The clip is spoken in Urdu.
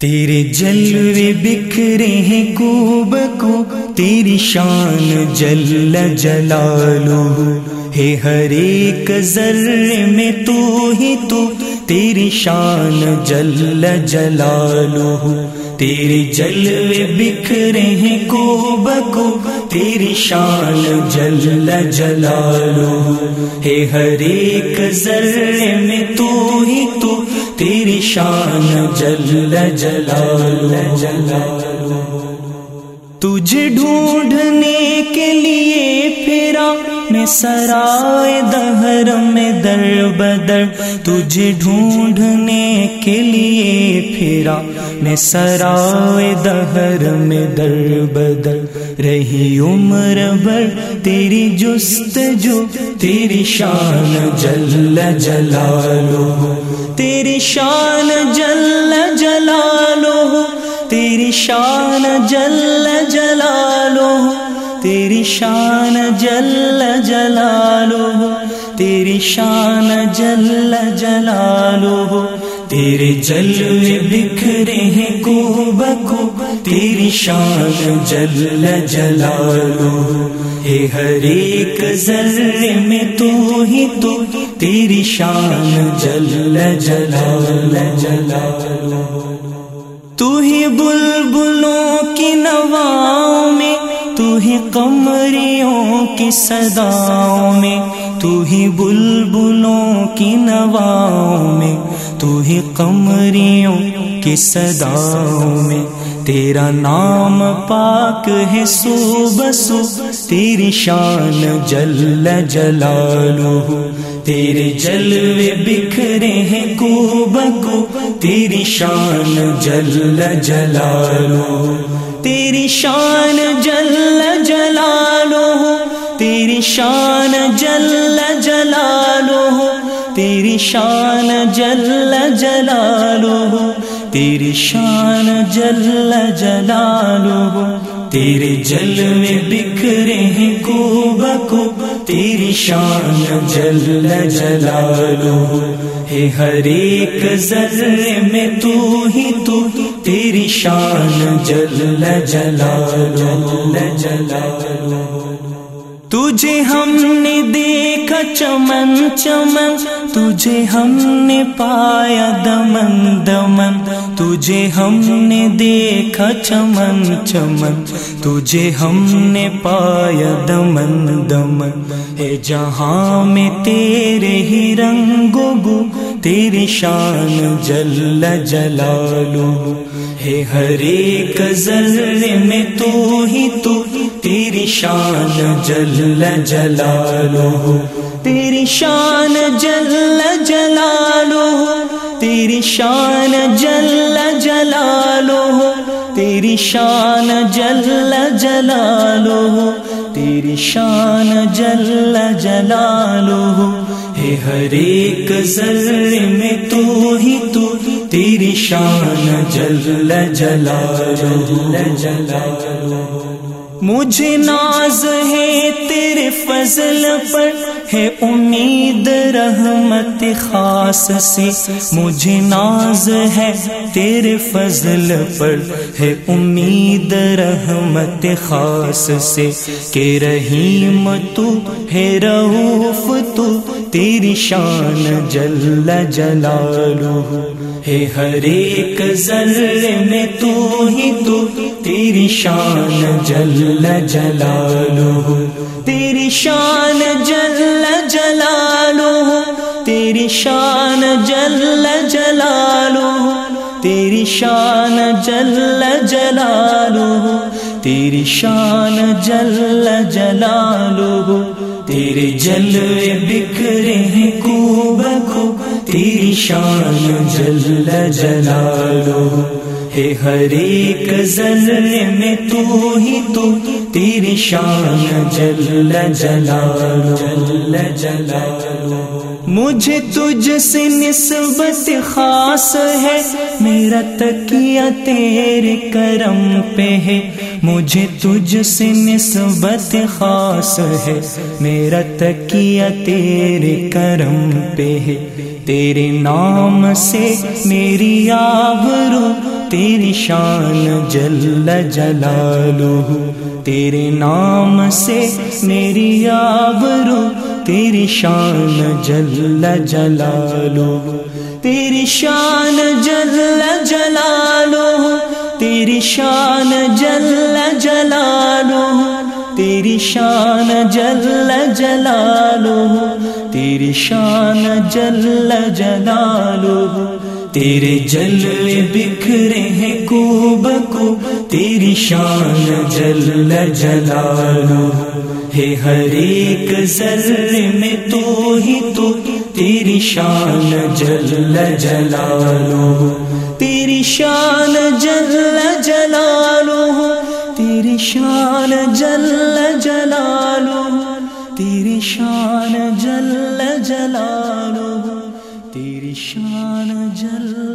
تیرے جلوے بکھرے ہیں کو بکو تیری شان جل جلالو۔ ہے ہر ایک ذرے میں تو ہی تو تیری شان جل جلالو۔ تیرے جلوے بکھرے ہیں کو بکو تیری شان جل جلالو۔ ہے ہر ایک ذرے میں تو ہی تو تیری شان جل جلال تجھے ڈھونڈنے کے لیے پھرا میں سرائے دہر میں در بدر۔ تجھے ڈھونڈنے کے لیے پھرا میں سرائے دہر میں در بدر رہی عمر بر تیری جست جو، تیری شان جل جلالو تیری شان جل جلالو تیری شان جل جلالو تیری شان جل جلالو تیری شان جل جلالو تیرے جلوے بکھرے ہیں کو بکو تیری شان جل جلالو ہے ہر ایک ذرے میں تو ہی تو، تیری شان جل جلال جلالو تو ہی بلبلوں کی نواؤں میں، تو ہی قمریوں کی صداؤں میں، تو ہی بلبلوں کی نواؤں میں۔ تو ہی قمریوں کی صداؤں میں تیرا نام پاک ہے سو بسو تیری شان جل جلالو تیرے جلوے بکھرے ہیں کو بکو تیری شان جل جلالو تیری شان جل جلالو تیری شان جل جلالو تیری شان جل جلالو تیری شان جل جلالو تیرے جلوے بکھرے ہیں کو بکو تیری شان جل جلالو ہے ہر ایک ذرے میں تو ہی تو، تیری شان جل جلالو جلالو تجھے ہم نے دیکھا چمن چمن۔ تجھے ہم نے پایا دمن دمن۔ تجھے ہم نے دیکھا چمن چمن۔ تجھے ہم نے پایا دمن دمن۔ ہے جہاں میں تیرے ہی رنگو گو تیری شان جل جلالو۔ ہے ہر ایک ذرے میں تو ہی تو تیری شان جل جلالو تیری شان جل جلالو تیری شان جل جلالو تیری شان جل جلالو تیری شان جل جلالو ہے ہر ایک ذرے میں تو ہی تو، تیری شان جل جلالو جلالو مجھے ناز ہے تیرے فضل پر ہے امید رحمت خاص سے مجھے ناز ہے تیرے فضل پر ہے امید رحمت خاص سے کہ رحیم تو ہے رعوف تو تیری شان جل جلالو ہے ہر ایک ذرے میں تو ہی تو تیری شان جل جلالو تیری شان جل جلالو تیری شان جل جلالو تیری شان جل جلالو تیری شان جل جلالو تیرے جلوے بکھرے ہیں کو بکو تیری شان جل جلالو ہے ہر ایک ذرے میں تو ہی تو تیری شان جل جلالو جل جلالو مجھے تجھ سے نسبت خاص ہے، میرا تکیہ تیرے کرم پہ ہے۔ مجھے تجھ سے نسبت خاص ہے، میرا تکیہ تیرے کرم پہ ہے۔ تیرے نام سے میری آبرو تیری شان جل جلالو تیرے نام سے میری آبرو، تیری شان جل جلالو تیری شان جل جلالو تیری شان جل جلالو تیری شان جل جلالو تیری شان جل جلالو تیرے جلوے بکھرے ہیں کو بکو تیری شان جل جلالو ہے ہر ایک ذرے میں تو ہی تو، تیری شان جل جلالو تیری شان جل جلالو تیری شان جل جلالو تیری شان جل جلالو تیری شان جل